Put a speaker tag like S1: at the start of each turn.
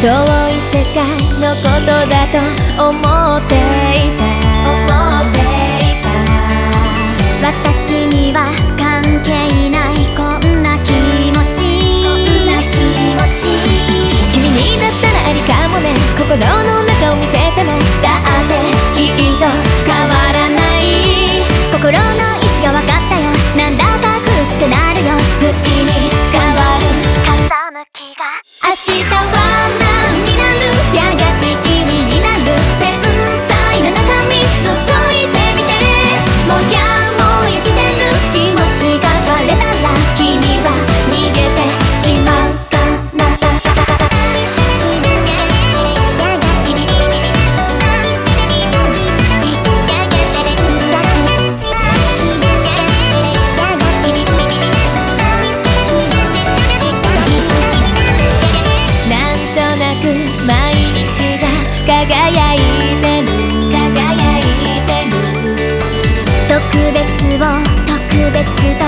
S1: 遠い世界のことだと思って輝いてる。輝いてる。特別を特別と